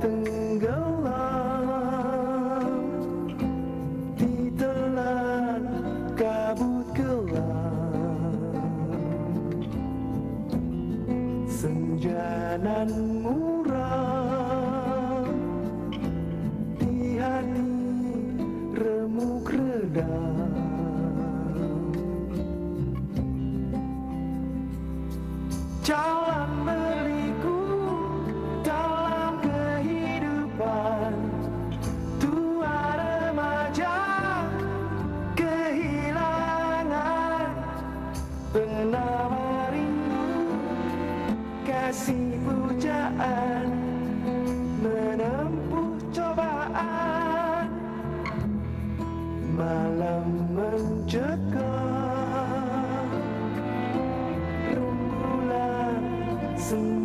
tenggelam di telan kabut gelap senja nan muda some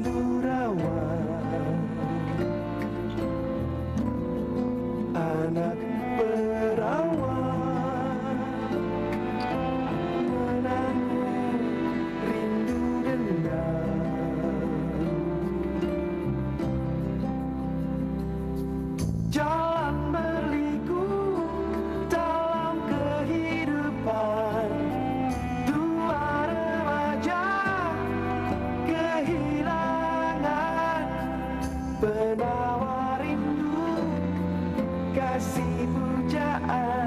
kasih pujaan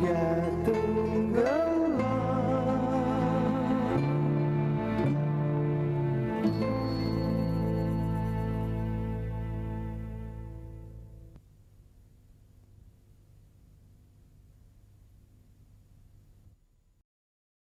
Yeah.